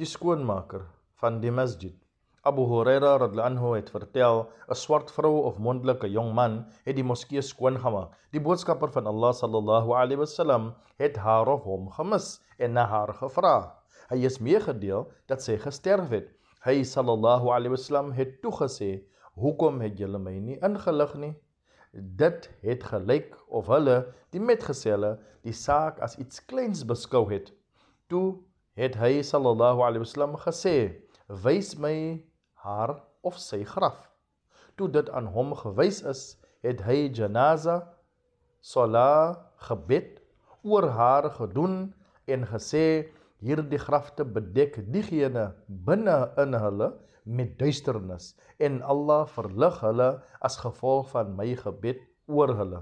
die skoonmaker van die masjid. Abu Huraira radhiyallahu anhu het vertel, 'n swart vrou of mondelike jong man het die moskee skoongemaak. Die boodskapper van Allah sallallahu alaihi wasallam het haar of hom gemis en na haar gevra. Hy is meegedeel dat sy gesterf het. Hy sallallahu alaihi wasallam het toegesê, "Hoekom het julle my nie ingelig nie?" Dit het gelyk of hulle, die metgeselle, die saak as iets kleins beskou het. Toe het hy sallallahu alaihi wasallam gesê, "Wys my haar of sy graf. Toe dit aan hom gewys is, het hy janaza sala gebed oor haar gedoen en gesê hierdie grafte bedek diegene binne in hulle met duisternis en Allah verlig hulle as gevolg van my gebed oor hulle